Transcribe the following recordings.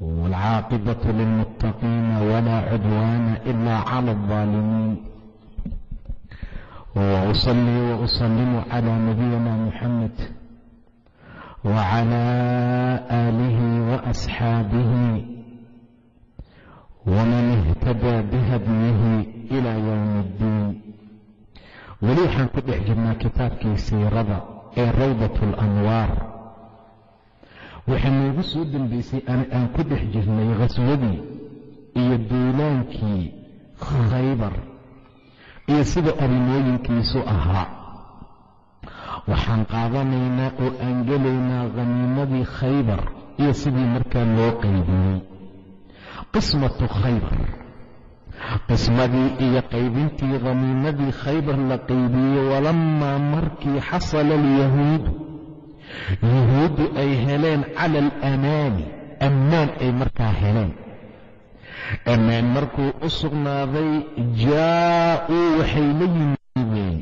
والعاقبة للمتقين ولا عدوان إلا على الظالمين وأصلي وأسلم على نبينا محمد وعلى آله وأصحابه ومن اهتدى بهديه إلى يوم الدين weli waxaan ku dhex jirnaa kitaabkii siirada ee rawdat alanwaar waxaa noogu soo dambaysay aan ku dhex jirnay khaswadii iyo duulaankii khaybar iyo sida arrimooyinkiisu ahaa. Waxaan qaadanaynaa oo aan gelaynaa khaniimadii khaybar iyo sidii markaa loo qaybiyey. Qismatu khaybar qismadii iyo qaybintii khaniimadii khaybar la qaybiyey walamaa markii xasala alyahuudu yuhuuddu ay heleen cala alamaani ammaan ay markaa heleen. Ammaan markuu u sugnaaday jaa'uu waxay la yimideen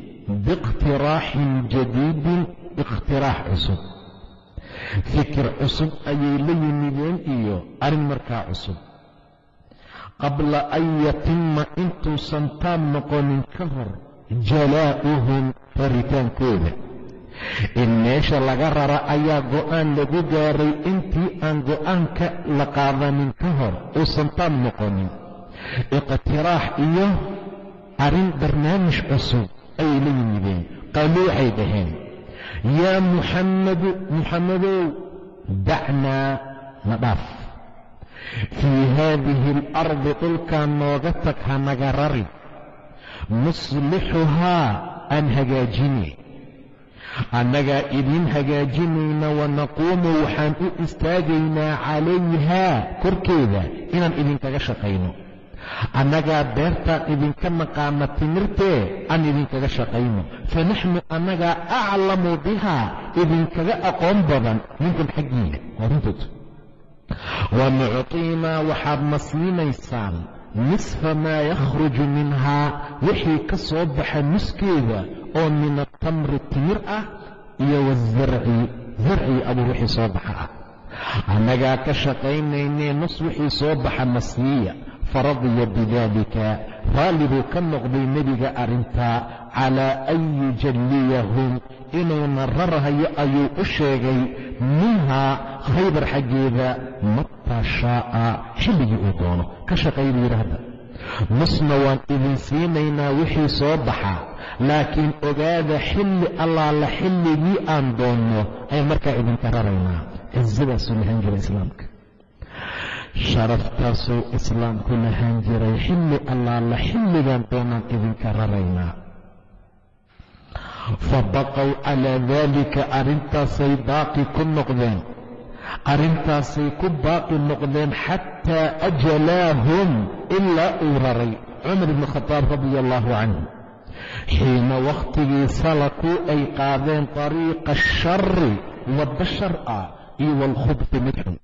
biikhtiraaxin jadiidin ikhtiraax cusub. Fikir cusub ayay la yimideen iyo arrin markaa cusub. Qabla an yatima intuusan taab noqonin ka hor jalaa'uhum raritaankooda in meesha laga rara ayaa go'aan lagu gaaray intii aan go'aanka la qaadanin ka hor uusan taab noqonin. Iqtiraax iyo arrin barnaamij cusub ayay la yimideen qaaluu waxay dhaheen yaa muxammadu muxammadow dacnaa na dhaaf. Fii haadihi alardi dhulkaa nooga tag ha naga rari. Nuslixuhaa aan hagaajine annagaa idiin hagaajinayna wanaquumu waxaan u istaagaynaa calayhaa korkeeda inaan idinkaga shaqayno. Annagaa beertaan idinka naqaana timirtee aan idinkaga shaqayno. Fa naxnu annagaa aclamu bihaa idinkaga aqoon badan minkum xaggiina waa runtood. Wa nuctiinaa waxaad na nisfa maa yakhruju minhaa wixii ka soo baxa nuskeeda oo min atamri timir ah iyo wasarci zarcii abuu wixii soo baxa ah. Annagaa ka shaqaynaynee nus wixii soo baxa na siiya faradiya bidaalika raalli buu ka noqday nebiga arrintaa calaa an yujalliyahum inuuna rarhayo ayuu u sheegay minhaa khaybar xaggeeda mataa shaa'a xilligii uu doono. Ka shaqay buu yidhi hadda. Nusna waan idin siinaynaa wixii soo baxa laakiin ogaada xilli allaala xilligii aan doonno ayaan markaa idinka raraynaa cizadaasuu lahaan jiray islaamka sharaftaasuu islaamku lahaan jiray xilli allaala xilligaan doonaan idinka raraynaa fa baqow calaa daalika arrintaasay baaqi ku noqdeen arrintaasay ku baaqi noqdeen xataa ajalaahum ilaa uu raray cumar ibni khadaab radia allaahu canhu. Xiina wakhtigii salakuu ay qaadeen dariiqa ashari waddo shar ah iyo waalkhubti mid xun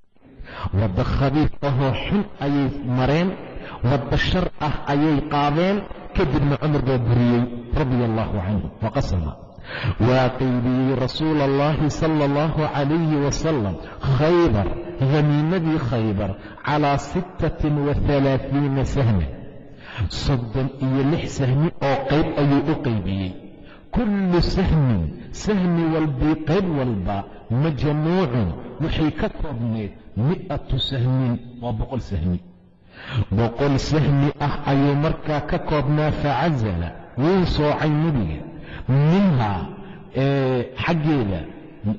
waddo khabiif ahoo xun ayay mareen waddo shar ah ayay qaadeen kadibna cumar baa buriyey radia allaahu canhu waqasama waa qaybiyey rasuula allahi sala allahu calayhi wasalam khaybar haniimadii khaybar calaa sittatin wa sahman. Soddon iyo lix sahmi oo qayb ayuu u qaybiyey. Kullu sahmin sahmi walbii qayb walba majmuucun waxay ka koobneed mi'atu sahmin waa boqol sahmi. Boqol sahmi ah ayuu markaa ka koobnaa facasala wuu soocay nebiga. Minhaa xaggeeda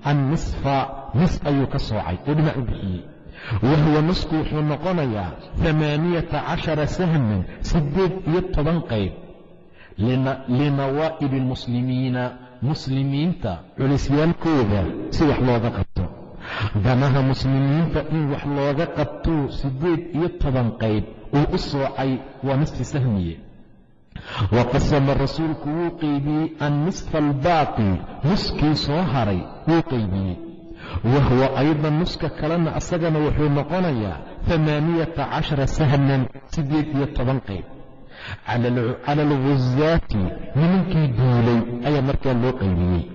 annisfa nis ayuu ka soocay oo dhinac u bixiyey. Wahuwa nisku wuxuu noqonayaa amaaniyata cashara sahman siddeed iyo toban qayb. Linawaa'ibi almuslimiina muslimiinta. Culisyaalkooda si wax looga qabto. Danaha muslimiinta in wax looga qabtuu siddeed iyo toban qayb uu u soocay waa nisfi sahmiye. Wa qasama rasuulku wuu qeybiyey annisfa albaaqi nuskii soo haray wuu qeybiyey wahuwa aydan nuska kalena asagana wuxuu noqonayaa amaaniyata cashara sahman siddeed iyo toban qayb cala alguzaati nimankii duulay ayaa markaa loo qaybiyey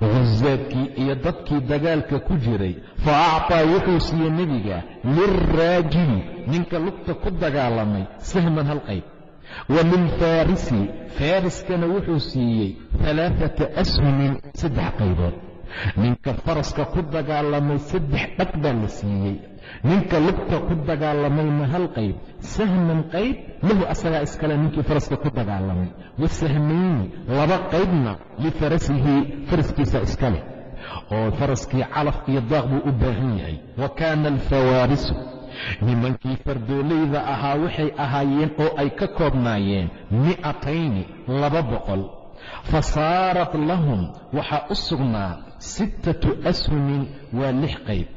guzaadkii iyo dadkii dagaalka ku jiray fa acطaa wuxuu siiyey nebiga lilraajili ninka lugta ku dagaalamay sahman hal qayb wa lilfaarisi faariskana wuxuu siiyey alaaata ashumin saddex qaybood ninka faraska ku dagaalamay saddex dhag baa la siiyey. Ninka lugta ku dagaalamayna hal qayb? Sahman qayb? Lahu asagaa iskale ninkii faraska ku dagaalamay. Wasahmayni laba qaybna lifarasihi faraskiisa iskale. Oo faraskii calaf iyo daaq buu u baahan yahay. Wa kaana alfawaarisu nimankii fardoolayda ahaa waxay ahaayeen oo ay ka koobnaayeen mi'atayni laba boqol. Fa saarat lahum waxaa u sugnaa sittatu ashumin waa lix qayb.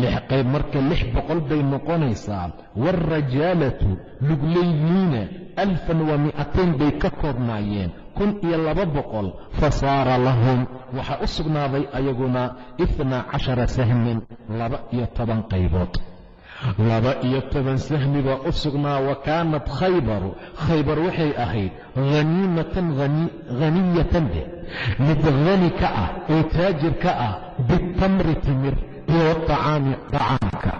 Lix qayb marka lix boqol bay noqonaysaa. Waalrajaalatu lugleydiina alfan wa mi'atayn bay ka koobnaayeen. Kun iyo laba boqol fa saara lahum. Waxaa u sugnaaday ayaguna ifnaa cashara sahmin laba iyo toban qaybood laba iyo toban sahmi baa u sugnaa wa kaanat khaybaru. Khaybar waxay ahayd haniimatan haniyatan deh mid hani ka ah oo taajir ka ah bitamri timir iyo acaami dacaamka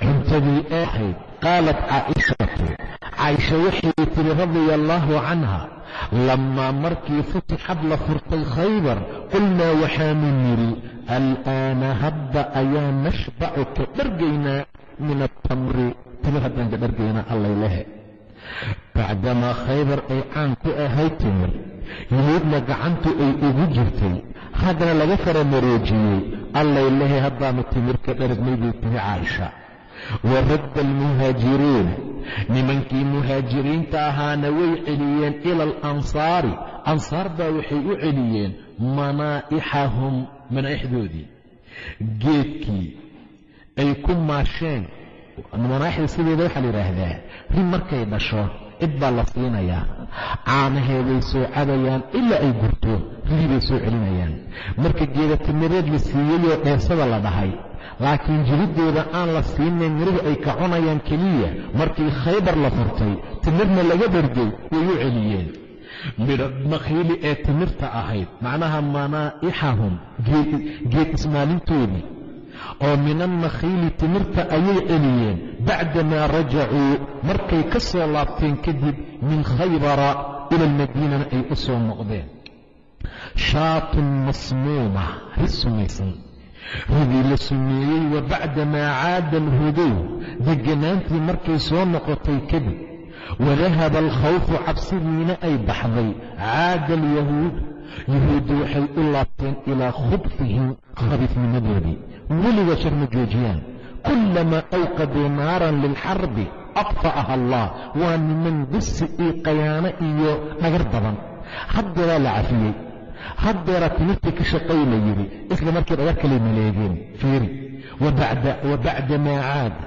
cuntadii ahayd qaalat caaishatu caaisha waxay tiri radia allaahu canha lamaa markii futixad la furtay khaybar qulnaa waxaanu nidhi al'aana hadda ayaa nashbacu ka dhargaynaa min atamri timir haddaan ka dhargaynaa allaylehe bacdamaa khaybar ay caan ku ahayd timir yuhuudna gacantu ay ugu jirtay haddana laga faramaroojiyey allaylehe haddaanu timir ka dhargnay bay tihi caaisha wa radda almuhaajiruun nimankii muhaajiriinta ahaana way celiyeen ila alansaari ansaar baa waxay u celiyeen manaa'ixahum manaa'ixdoodii geedkii ay ku maasheen manaaixda sideeda waxaa la yidhaahdaa rin markay dhasho cid baa la siinayaa caanaheeday soo cabayaan ilaa ay gurto ridii bay soo celinayaan marka geeda timireed la siiyeyoo dheersada la dhahay laakiin jiriddooda aan la siinayn mirihi ay ka cunayaan keliya markii khaybar la furtay timirna laga dhargay way u celiyeen. Midha makhiili ee timirta ahayd macnaha manaa'ixahum geed ismaalintoodii oo min almakhiili timirta ayay celiyeen bacdamaa rajacuu markay ka soo laabteen kadib min khaybara ila almadiinana ay u soo noqdeen. Shaatun masmuuma ris sumaysan ridii la sumeeyey wa bacdamaa caada alhudow deganaantii markay soo noqotay kadib wadahaba alkhawfu cabsidiina ay baxday. Caada alyahuud yahuuddu waxay u laabteen ilaa khubfihim khabiifnimadoodii weliga shar ma joojiyaan. Kullamaa awqaduu naaran lilxarbi adfa'aha allah. Waa niman bisi iyo qayaano iyo dhagar badan. Haddeeraa la cafiyey haddeera timirtii ka shaqay la yidhi isla markii dhagar kale maleegeen fiiri. Wabacdamaa caada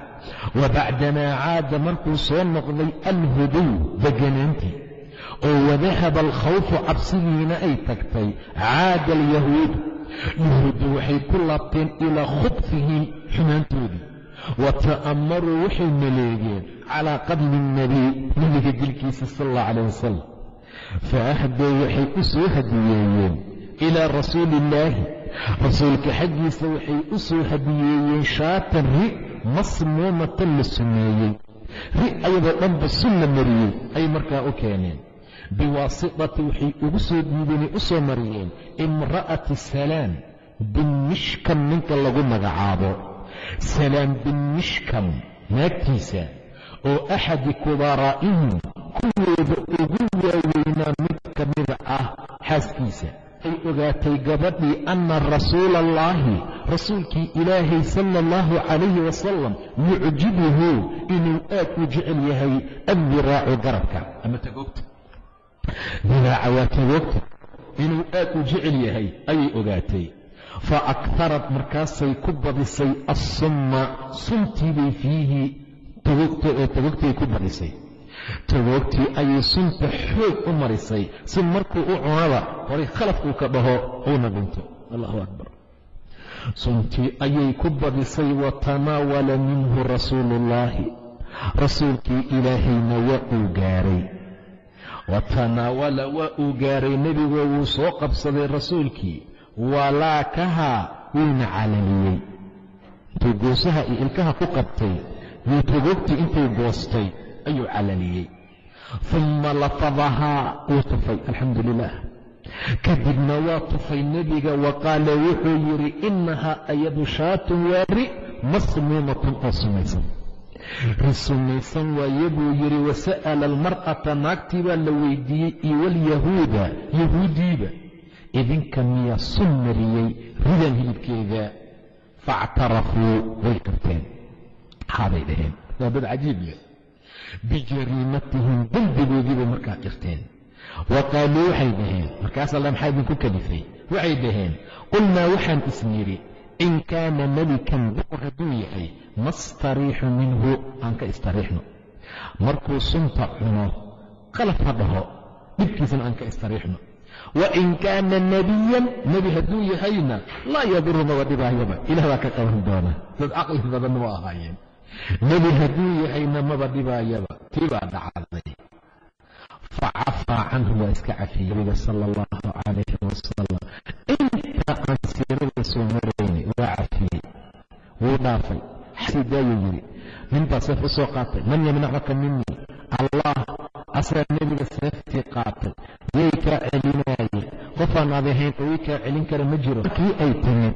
wabacdamaa caada markuu soo noqday alhudow deganaantii. Oo wadahaba alkhawfu cabsigiina ay tagtay caada alyahuud. Yahuuddu waxay ku laabteen ilaa khubfihim xumaantoodii. Wa ta'ammaruu waxay maleegeen calaa qadli اnnabiy nabiga dilkiisa sal allah calayh wasalam fa waxay u soo hadiyeeyeen ilaa rasuuli illaahi rasuulka xaggiisa waxay u soo hadiyeeyeen shaatan ri masmuumatan la sumeeyey ri ayadoo dhanba sun la mariyey ay markaa u keeneen biwaasitati waxay ugu soo diideenay u soo mariyeen imra'ati salaam bin mishkam ninka lagu magacaabo salaam bin mishkam naagtiisa oo axadi kubaraa'ihim kuwooda ugu waaweynaa mid ka mida ah xaaskiisa. Ay ogaatay gabadhii anna rasuula allaahi rasuulkii ilaahay sala allahu calayhi wasalam yucjibuhu inuu aad u jecel yahay addiraacu garabka. Ama tagoogta. Diraaca waa tagoogta. Inuu aad u jecel yahay ayay ogaatay. Fa akharad markaasay ku badisay assumma suntiibay fiihi togogtay ku badisay tagoogtii ayay sunta xoog u marisay si markuu u cunada horay khalaf uu ka dhaho uuna dhinto allahu akbar. Suntii ayay ku badisay wa tanaawala minhu rasuuluullaahi rasuulkii ilaahayna waa uu gaaray. Wa waa uu gaaray nebigoo wuu soo qabsaday rasuulkii. Walaakahaa wuuna calaliyey. Intuu goosaha iyo ilkaha ku qabtay yuu tagoogtii intuu goostay ayuu calaliyey uma lafadahaa wuu tufay alxamdu lilah kadibna waa tufay nebiga wa qaala wuxuu yidhi innahaa ayadu shaatun waari masmuumatun oo sumaysan. Ri sumaysan waaye buu yidhi wasa'ala almar'ata naagtii baa la weydiiyey iyo walyahuuda yahuudiiba idinka miyaa sun mariyey ridan hilibkeeda faactarafuu way qirteen xaabay dhaheen. Waa dad cajiib leh bijariimatihim dembigoodiibay markaa qirteen wa qaaluu waxay dhaheen markaas alla maxaa idinku kalifay waxay dhaheen qulnaa waxaan isnidhi in kaana melikan boqor hadduu yahay nastariixu minhu aan ka istariixno markuu sunta cuno qalaf ha dhaho dhibkiisana aan ka istariixno wa in kaana nebiyan nebi hadduu yahayna laa yaduru maba dhibaayaba ilah baa ka qaban doona dad caqli badanna waa ahaayeen nebi hadduu yahayna maba dhibaayaba tii baa dhacday facafaa canhu waa iska cafiyey nabiga sala allahu calayhi wasalam inta aan siirada soo maraynay waa cafiyey. Wuu dhaafay. Xasidaayuu yidhi ninbaa seef u qaatay. Man yamnacaka minii allah asaa nebiga seeftii qaatay. Yay kaa celinaaye qofaan aad ahayn oo ii kaa celin kara ma jiro. Markii ay timid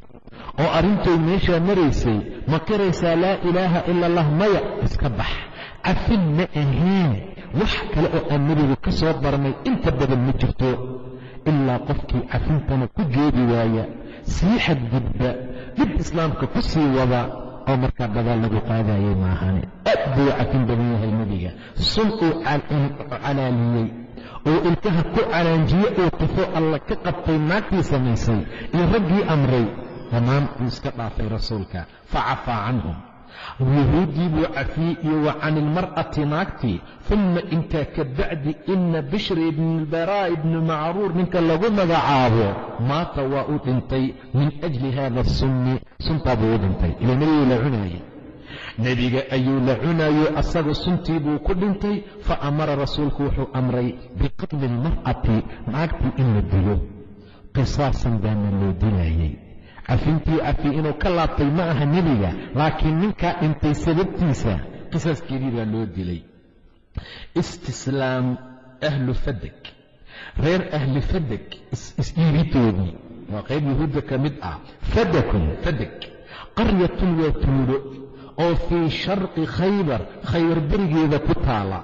oo arrintoy meeshaa maraysay ma qiraysaa laa ilaaha ila allah maya? Iska bax. Cafin ma ahayn. Wax kale oo aan nebigu ka soo barnay inta badan ma jirto. Ilaa qofkii cafintana ku joogi waaya. Sii xadgudba. Dib islaamka ku sii wada oo markaa dagaal lagu qaadayay maahane aad buu cafin badan yahay nebiga. Sun uu calaaliyey oo ilkaha ku calaanjiye uu tufo alla ka qabtay naagtii samaysay iyo raggii amray dhammaan iska dhaafay rasuulka. Facafaa canhum. Yahuuddii buu cafiyey iyo wa cani ilmar'ati naagtii. Uma intaa ka bacdi ina bishri ibnilbaraa ibni macruur ninka lagu magacaabo maata waa u dhintay min ajli hada sunni suntaa buu u dhintay. Ila nebiguu la cunaayey nebiga ayuu la cunaayey asaga suntii buu ku dhintay. Fa amara rasuulku wuxuu amray biqatli ilmar'ati naagtii in la dilo qisaasan baana loo dilaayey cafintii cafi inuu ka laabtay ma aha nebiga laakiin ninkaa dhintay sababtiisa qisaaskeedii baa loo dilay. Istislaam ahlu fadeg reer ahli fadeg is-iibitoodii waa qayb yahuudda ka mid ah. Fadakun fadeg qaryatun waa tuulo oo fii sharqi khaybar khaybar berigeeda ku taala.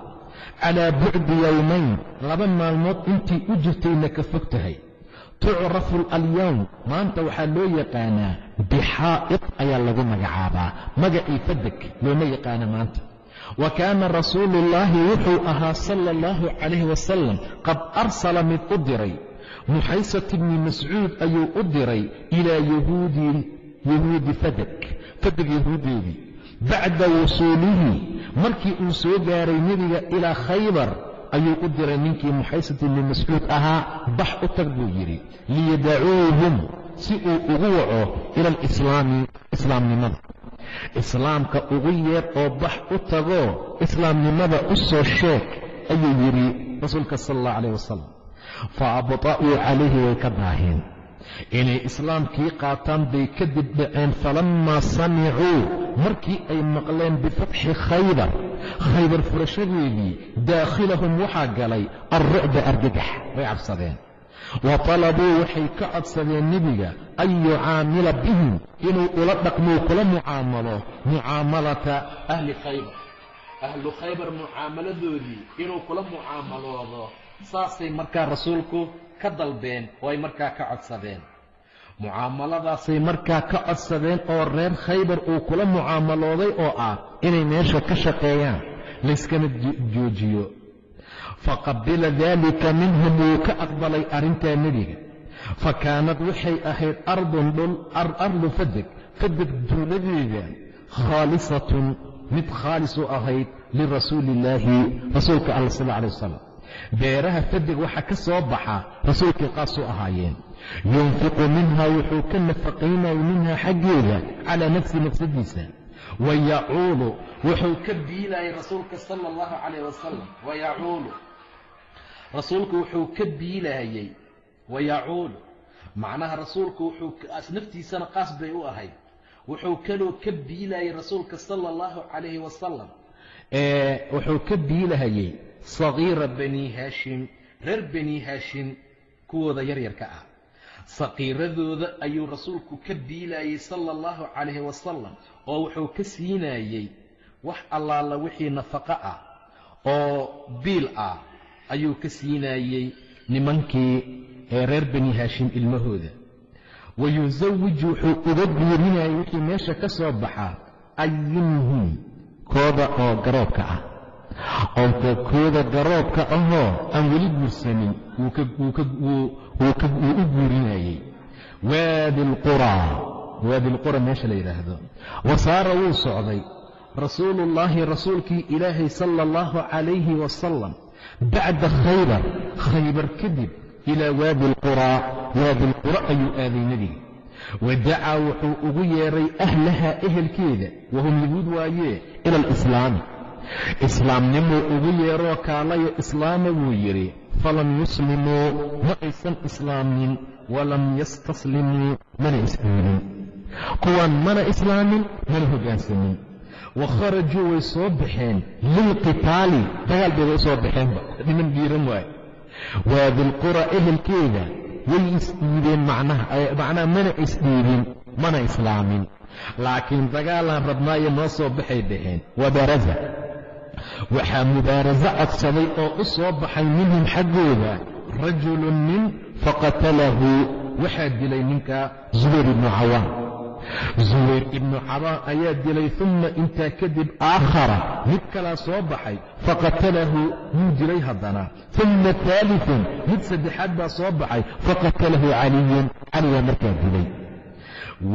Calaa bucdi yowmayn laba maalmood intii u jirtayna ka fog tahay tucrafu alyowm maanta waxaa loo yaqaanaa bixaa'id ayaa lagu magacaabaa. Magacii fadeg looma yaqaana maanta. Wa kaana rasuulu ullaahi wuxuu ahaa sala allahu calayhi wasalam qad arsala mid u diray. Muxaysat ibni mascuud ayuu u diray ilaa yahuudi fadeg fadeg yahuudeedii. Bacda wusuulihi markii uu soo gaaray nebiga ilaa khaybar ayuu u diray ninkii muxaysat ibni mascuud ahaa bax u tag buu yidhi liyadacuuhum si uu ugu waco ila alislaami islaamnimada. Islaamka ugu yeer oo bax u tagoo islaamnimada u soo sheeg ayuu yidhi rasuulka sala allah calayh wasalam fa abطa'uu calayhi way ka daaheen inay islaamkii qaataan bay kadib dhaceen falammaa samicuu markii ay maqleen bifatxi khaybar khaybar furashadeedii daakhilahum waxaa galay alrucba argagax. Way cabsadeen. Wa talabuu waxay ka codsadeen nebiga an yucaamila bihim inuu ula dhaqmou kula mucaamalo mucaamalata ahli khaybar. Ahlu khaybar mucaamaladoodii inuu kula mucaamaloodo saasay markaa rasuulku ka dalbeen oo ay markaa ka codsadeen mucaamaladaasay markaa ka codsadeen oo reer khaybar uu kula mucaamalooday oo ah inay meesha ka shaqeeyaan layskana joojiyo. Faqabila daalika minhum wuu ka aqbalay arrintaa nebiga. Fa kaanad waxay ahayd ardun dhul ardu fadeg fadeg duuladeeda khaalisatun mid khaalis u ahayd lirasuuli illaahi rasuulka alla sal alay wasalam beeraha fadeg waxaa ka soo baxa rasuulkii qaas u ahaayeen. Yunfiqu minha wuxuu ka nafaqaynaya minha xaggeeda calaa nafsi nafsadiisa wayacuulu wuxuu ka biilayay rasuulka sala allahu calayh wasalam wayacuulu rasuulku wuxuu ka biilaayey wayacuulu macnaha rasuulku wuxuu naftiisana qaas bay u ahayd. Wuxuu kaloo ka biilayay rasuulka sala allahu calayhi wasalam wuxuu ka biilahayey sagiira bani haashim reer bani haashim kuwooda yaryarka ah. Saqiiradooda ayuu rasuulku ka biilayey sala allahu calayhi wasalam oo wuxuu ka siinayey wax allaala wixii nafaqo ah oo biil ah ayuu ka siinayey nimankii ee reer bani haashim ilmahooda. Wa yusawiju wuxuu uga biirinayay wixii meesha ka soo baxaa ayinhum kooda oo garoobka ah oo kooda garoobka ahoo aan weli guursanin wuu u guurinayey. Waadi alqura meesha la yidhaahdo. Wa saara wuu socday. Rasuuluullaahi rasuulkii ilaahay sala allahu calayhi wasalam bacda khaybar khaybar kadib ilaa waadi alquraa waadi alqura ayuu aaday nebiga. Wa dacaa wuxuu ugu yeedhay ahlahaa ehelkeeda wahum yahuud waayee ila alislaami islaamnimuu ugu yeeroo kaalayo islaama wuu yidhi falam yuslimuu ma aysan islaamin walam yastaslimuu mana isdhiibin kuwaan mana islaamin mana hoggaansamin wa kharajuu way soo baxeen. Lilqitaali dagaal bay way soo baxeenba niman dhiiran waaye. Waadilqura ehelkeeda way isdhiibeen macnaha mana isdhiibin mana islaamin. Laakiin dagaalaan rabnaayo noo soo baxay dhaheen. Wabaraza waxaa mubaaraso codsaday oo u soo baxay minhum xaggooda. Rajulun nin faqatalahu waxaa dilay ninka zubayr ibnu cawaan. Zubayr ibnu cabaan ayaa dilay uma intaa kadib aakhara mid kalaa soo baxay faqatalahu wuu dilay haddana. Uma aalifun mid saddexaad baa soo baxay faqatalahu caliyun caliyaa markaa dilay.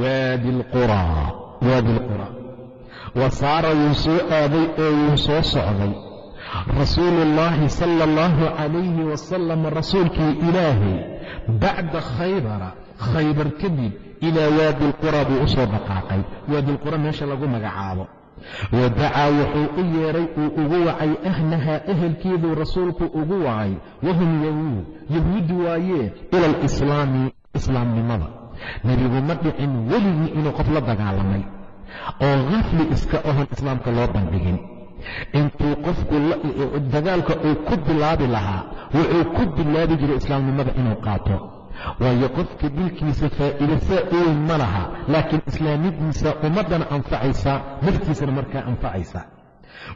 Waadi alquraa wa saara wuu soo aaday oo wuu soo socday. Rasuuluullaahi sala allahu calayhi wasalam rasuulkii ilaahay bacda khaybara khaybar kadib ilaa waadi alqura buu u soo dhaqaaqay. Waadialqura meesha lagu magacaabo. Wa dacaa wuxuu u yeedhay uu ugu wacay ahlahaa ehelkeeduu rasuulku ugu wacay. Wahum yahuud yahuudi waayee ila alislaami islaamnimada. Nebigu ma dhicin weligii inuu qof la dagaalamay oo khafli iska ohon islaamka loo bandhigin. Intuu qofku dagaalka uu ku bilaabi lahaa wuxuu ku bilaabi jiray islaamnimada inuu qaato. Waayo qofka dilkiisa faa'iida saa weyn ma laha laakiin islaamadiisa ummaddana anfacaysa naftiisana markaa anfacaysa.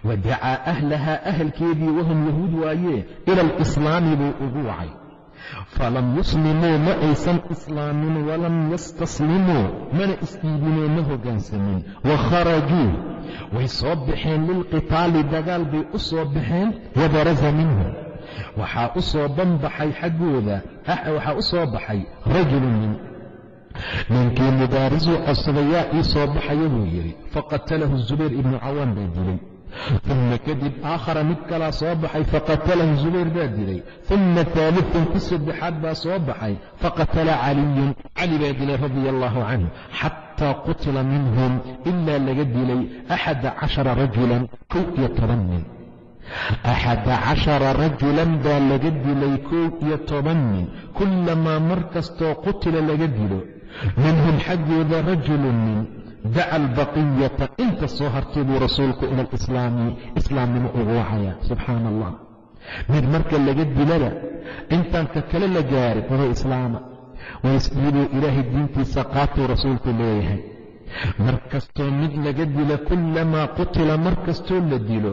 Wa dacaa ahlahaa ahalkeedii wahum yahuud waayee ila alislaami buu ugu wacay falam yuslimuu ma aysan islaamin walam yastaslimuu mana isdhiibinoo ma hoggaansamin wa kharajuu way soo baxeen lilqitaali dagaal bay u soo baxeen wabarasa minhum waxaa u soo banbaxay xaggooda waxaa u soo baxay rajulun nin ninkii mubaarisuu codsaday yaa ii soo baxaya buu yidhi faqatalahu zubayr ibnu cawaan baa dilay uma kadib aakhara mid kalaa soo baxay faqatalahu zubayr baa dilay uma aalifun ku saddexaad baa soo baxay faqatala caliyun cali baa dilay radia allaahu canhu xataa qutila minhum ilaa laga dilay axada cashara rajulan kow iyo toban nin axada cashara rajulan baa laga dilay kow iyo toban nin kullamaa mar kastoo qutila laga dilo minhum xaggooda rajulun nin daca albaqiyata inta soo hartay buu rasuulku ila alislaami islaamnimo ugu wacaya subxaana allah mid marka laga dilada intaan ka kale la gaarin wada islaama waa isdhiibuu ilaahay diintiisa qaatuu rasuulku leeyahay mar kastoo mid laga dilo kullamaa qutila mar kastoo la dilo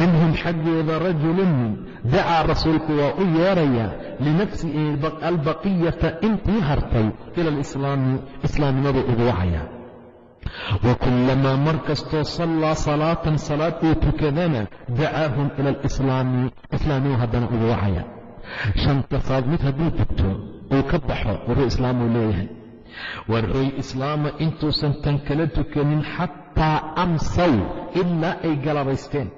minhum xaggooda rajulun nin dacaa rasuulku waa u yeerayaa linafsihi albaqiyata intii hartay ila alislaami islaamnimadu ugu wacaya wa kullamaa mar kastoo sallaa salaatan salaad uu tukadana dacaahum ila alislaami islaamnimu haddana ugu wacaya. Shanta salaad mid hadduu tugto uu ka baxo waruu islaamuu leeyahay. Warhooy islaama intuusan tan kala tukanin xataa amsaw ilaa ay galabaysteen.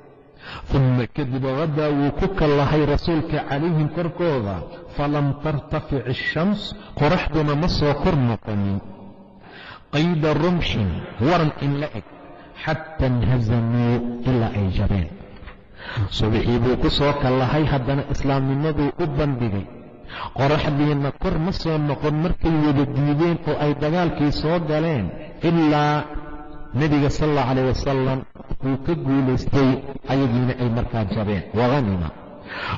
Uma kadib hadaa wuu ku kallahay rasuulka calayhim korkooda falam tartafic ishams qoraxduna ma soo kor noqonin qayda rumxin waran in la eg xata inhasamuu ilaa ay jabeen subixii buu ku soo kallahay haddana islaamnimaduu u bandhigay qoraxdiina kor ma soo noqon markay wada diideen oo ay dagaalkii soo galeen ilaa nebiga sal allahu calayh wasalam uu ka guulaystay ayagiina ay markaa jabeen wahanima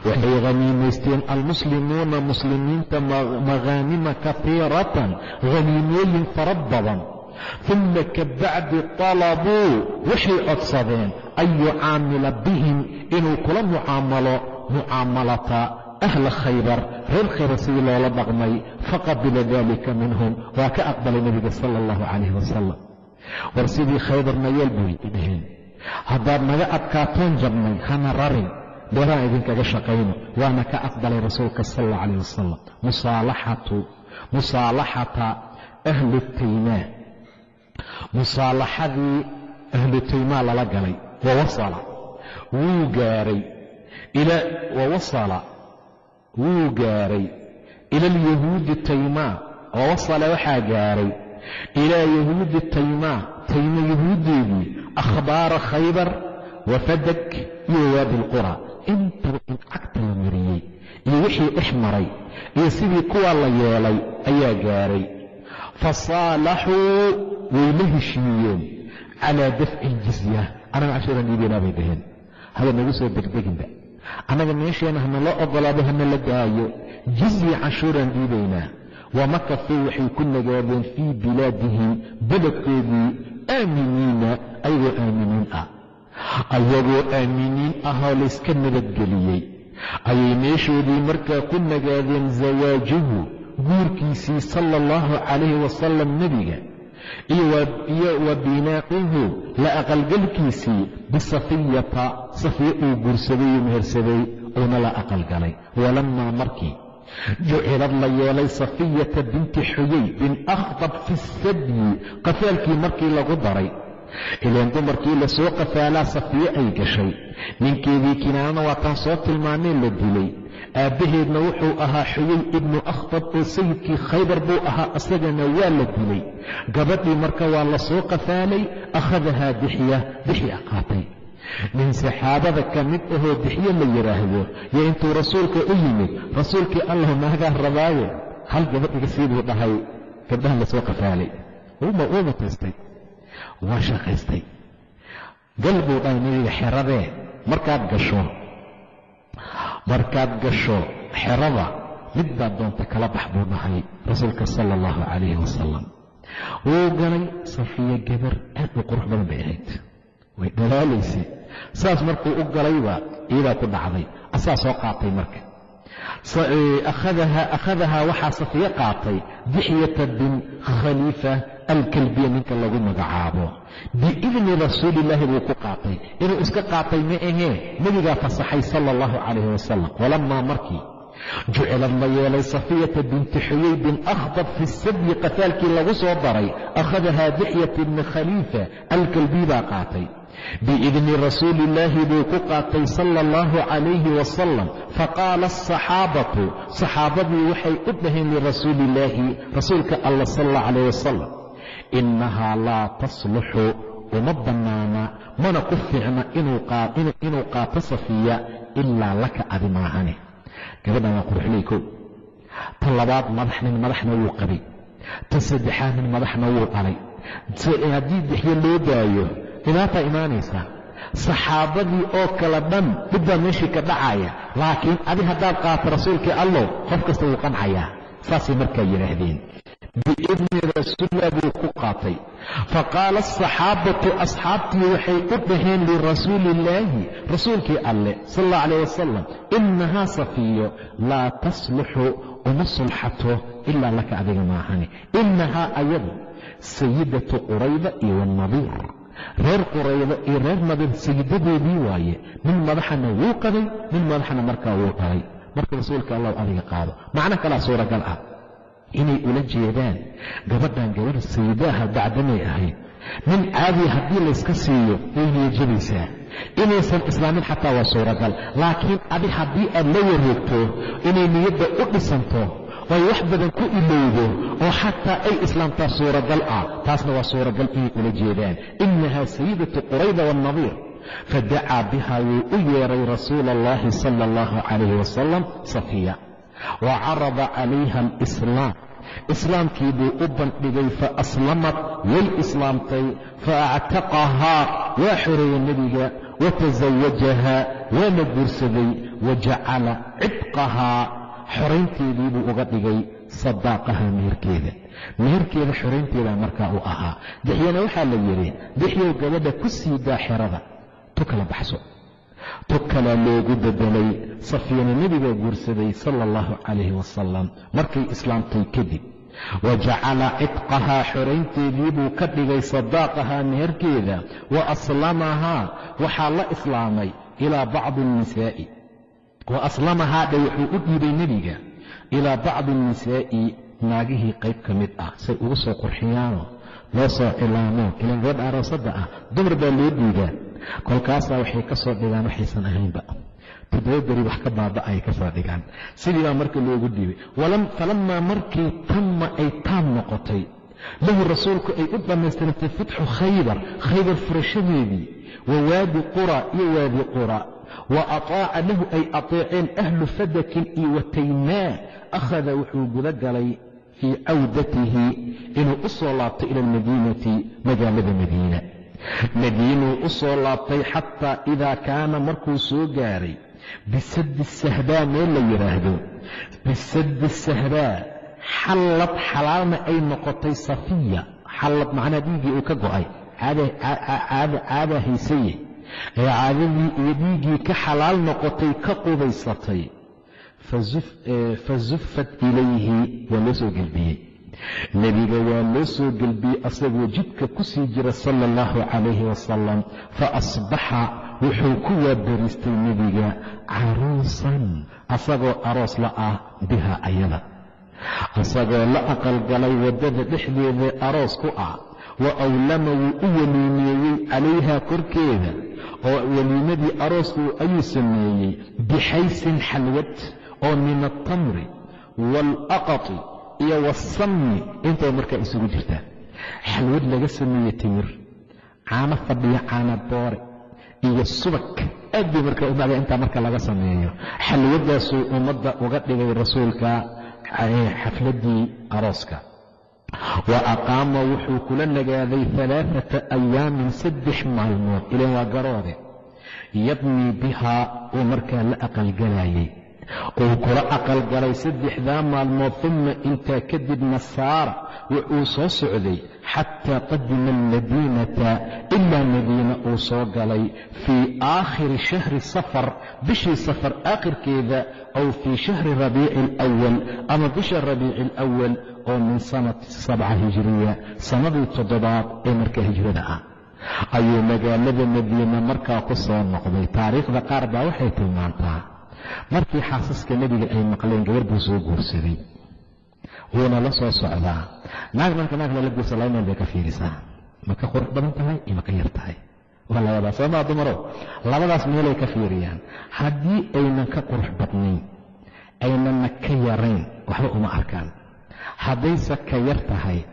waxay haniimaysteen almuslimuuna muslimiinta maghaanima kafiiratan haniimooyin fara badan uma ka bacdi talabuu waxay codsadeen an yucaamila bihim inuu kula mucaamalo mucaamalata ahla khaybar reer khaybar sidii loola dhaqmay faqabila dalika minhum waa ka aqbalay nebiga sala allahu calayh wasalam war sidii khaybarna yeel bay dhaheen haddaad naga adkaatoon jabnay hana rarin beeraan idinkaga shaqayno. Waana ka aqbalay rasuulka sal alla calayh wasalam musaalaxatu musaalaxata ahli taymaa musaalaxadii ahlu taymaa lala galay. Wawasala wuu gaaray wawasala wuu gaaray ila alyahuudi taymaa wawasala waxaa gaaray ilaa yahuudi taymaa tayma yahuuddeedii akhbaara khaybar wafadak iyo waadi lqura intaba in cagta la mariyey iyo wixii dhex maray iyo sidii kuwaa la yeelay ayaa gaaray. Fasaalaxuu way la heshiiyeen. Calaa dafci iljizya anaga cashuuran dhiibaynaa bay dhaheen. Hada nagu soo degdeginba. Annaga meesheena hanala ogolaado hanala daayo. Jizya cashuuraan dhiibaynaa wamakafuu waxay ku nagaadeen fii bilaadihim beledkoodii aaminiina ayagoo aaminiin ah ayagoo aaminiin ahoo layska nabadgeliyey. Ayay meeshoodii markaa ku nagaadeen zawaajuhu guurkiisii sala allahu calayhi wasalam nebiga. Iyo wa binaaquhu la aqalgalkiisii bisafiyata safiya uu guursaday uu mehersaday uuna la aqalgalay. Walamaa markii jucilad la yeelay safiyata binti xuyay bin akhdab fi sadyi qafaalkii markii lagu daray ilaan dumarkii la soo qafaalaa safiye ay gashay. Ninkeedii kinaanana waa taan soo tilmaanee la dilay. Aabbaheedna wuxuu ahaa xuyay ibnu akhdab oo sayidkii khaybar buu ahaa isagana waa la dilay. Gabadhii marka waa la soo qafaalay akhadahaa dixya dixya qaatay nin saxaabada ka mid ahoo dixyo la yidhaahdo yo intuu rasuulka u yimid rasuulkii allahu naagaa rabaaye hal gabadh iga siibuu dhahay gabdhaha la soo qafaalay. Wuu mataystay waa shaqaystay gal buu dhahay nebiga xeradee markaad gasho markaad gasho xerada mid baad doonta kala bax buu dhahay rasuulka sala allahu calayhi wasalam wuu galay safiya gabar aad u qurux badan bay ahayd. Way dhalaalaysay saas markuu u galayba iyadaa ku dhacday. Asaa soo qaatay marka. Akhadahaa waxaa safiye qaatay dixyata bin khaliifa alkalbiya ninka lagu magacaabo. Biidni rasuulillaahi buu ku qaatay. Inuu iska qaatay ma ahee nebigaa fasaxay sala allahu calayhi wasalam walamaa markii jucilad la yeelay safiyata binti xuyay bin akhdab fi sadyi qataalkii lagu soo daray akhadahaa dixyata bni khaliifa alkalbiy baa qaatay. Biidni rasuuli illaahi buu ku qaatay sala allahu calayhi wasalam faqaala asaxaabatu saxaabadii waxay u dhaheen lirasuuli illaahi rasuulka alla sala allah calayh wasalam innahaa laa tasluxu uma bannaana mana ku fiicna inuu qaato safiya ilaa laka adi maahane gabadhan waa quruxley kow ta labaad madax nin madaxna wuu qabay ta saddexaad nin madaxna wuu dhalay haddii dixyo loo daayo dhibaataa imaanaysaa saxaabadii oo kale dhan dhib meeshii ka dhacaya laakiin adi haddaad qaato rasuulkii allow qof kasta wuu qancayaa saasay markaa yidhaahdeen biidni rasuulillah buu ku qaatay faqaala asaxaabatu asxaabtii waxay u dhaheen lirasuuli illaahi rasuulkii alleh sal allah calayh wasalam innahaa safiyo laa tasluxu uma sulxato ilaa laka adiga maahane innahaa ayadu sayidatu qurayda iyo wanadiir reer quraydo iyo reer nadiir sayidadoodii waaye nin madaxana wuu qabay nin madaxana markaa wuu dhalay marka rasuulka allahu adiga qaado macno kalaa suuragal ah inay ula jeedaan. Gabadhan gabadha sayidaaha bacdamay ahayd nin caadiya haddii layska siiyo way niyajabaysaa inaysan islaamin xataa waa suuragal laakiin adi haddii aad la wareegto inay niyadda u dhisanto oy wax badan ku ilowdo oo xataa ay islaamtaa suuragal ah taasna waa suuragal inay ula jeedaan. Inahaa sayidatu qurayda waannadiir fadacaa biha wuu u yeeray rasuula allahi sala allahu calayhi wasalam safiya wa carada calayha alislaam islaamkii buu u bandhigay fa aslamat way islaamtay fa actaqahaa waa xoreeyey nebiga wa tasawajahaa waana guursaday wa jacala cidqahaa xoraynteedii buu uga dhigay sadaaqaha meherkeeda meherkeeda xoraynteeda markaa uu ahaa dixyana waxaa la yidhi dixyow gabadha ku sii daa xerada tu kala baxso tu kalaa loogu bedelay safiyana nebigaa guursaday sala allahu calayhi wasalam markay islaamtay kadib. Wa jacala cidqahaa xoraynteedii buu ka dhigay sadaaqahaa meherkeeda wa aslamahaa waxaa la islaamay ilaa bacdi annisaa'i wa aslamahaa dhe wuxuu u dhiibay nebiga ilaa bacdi annisaa'i naagihii qayb ka mid ah. Say ugu soo qurxiyaano loo soo cilaamo ilan gabadha aroosadda ah dumar baa loo dhiigaa. Kolkaasaa waxay ka soo dhigaan waxaysan ahaynba toddoba beri wax ka baaba ay ka soo dhigaan? Sidii baa marka loogu dhiibay. Falammaa markii tamma ay taam noqotay lahu rasuulku ay u dhammaystirantay fatxu khaybar khaybar furashadeedii wa waadi qura iyo waadi qura wa ataaca lahu ay ateeceen ahlu fadakin iyo wataymaa akhada wuxuu guda galay fii cawdatihi inuu u soo laabtay ila almadiinati magaalada madiina. Madiinuu u soo laabtay xataa idaa kaana markuu soo gaaray bisaddi sahbaa meel la yidhaahdo bisaddi sahbaa xallad xalaalna ay noqotay safiya xallad macnaa dhiiggii uu ka go'ay caada haysaye ee caadadii iyo dhiiggii ka xalaal noqotay ka qubaysatay fa zuffat ilayhi waa loo soo gelbiyey nebiga waa loo soo gelbiyey asagoo jidka ku sii jira sala allahu calayhi wasalam fa asbaxa wuxuu ku waabariistay nebiga caruusan asagoo aroos la ah biha ayada. Asagoo la aqalgalay waddada dhexdeeda aroos ku ah wa awlama wuu u weliimeeyey calayhaa korkeeda oo weliimadii aroosku ayuu sameeyey bixaysin xalwad oo min altamri waalaqati iyo wasamni intay markaa isugu jirtaa. Xalwad laga sameeye timir caano fadhiyo caana boore iyo subag. Aad bay markaa umada intaa marka laga sameeyo. Xalwadaasuu ummadda uga dhigay rasuulka xafladdii arooska. Wa aqaama wuxuu kula nagaaday alaaata ayaamin saddex maalmood. Ilan waa garoode. Yabnii bihaa uu markaa la aqalgalayay uu kula aqalgalay saddexdaa maalmood uma intaa kadibna saara wuxuu soo socday xataa qadima almadiinata ilaa madiina uu soo galay fii aakhiri shahri safar bishii safar aakhirkeeda aw fii shahri rabiici alawal ama bisha rabiici alawal oo min sanati sabca hijiriya sannadii toddobaad ee markaa hijrada ah. Ayuu magaalada madiina markaa ku soo noqday. Taariikhda qaar baa waxay tilmaantaa markii xaasaska nebiga ay maqleen gabar buu soo guursaday wuuna la soo socdaa. Naag marka naag lala guursa laba meel bay ka fiirisaa. Ma ka qurux badan tahay iyo ma ka yar tahay? Waa labadaas soomaa dumaro? Labadaas meelay ka fiiriyaan. Haddii aynan ka qurux badnayn aynana ka yarayn waxba uma arkaan. Haddayse ka yar tahay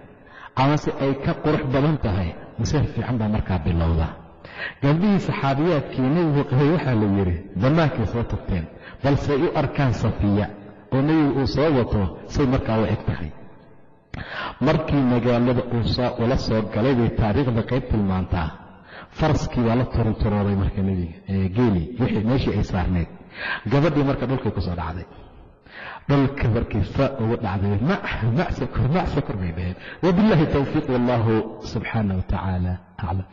amase ay ka qurux badan tahay masir fiican baa markaa bilowda gabdhihii saxaabiyaadkii nebigu qabay waxaa la yidhi bannaankay soo tagteen balsey u arkaan safiya oo nebigu uu soo wato say markaa u eg tahay. Markii magaalada uu ula soo galay bay taariikhda qayb tilmaantaa. Faraskii baa la turunturooday marka nebiga geeli meeshii ay saarneyd. Gabadhii marka dhulkay ku soo dhacday. Dhulka markay faa ugu dhacday macsa kor bay dhaheen. Wabiاllahi towfiiq wallahu subxaana wa tacaala aclam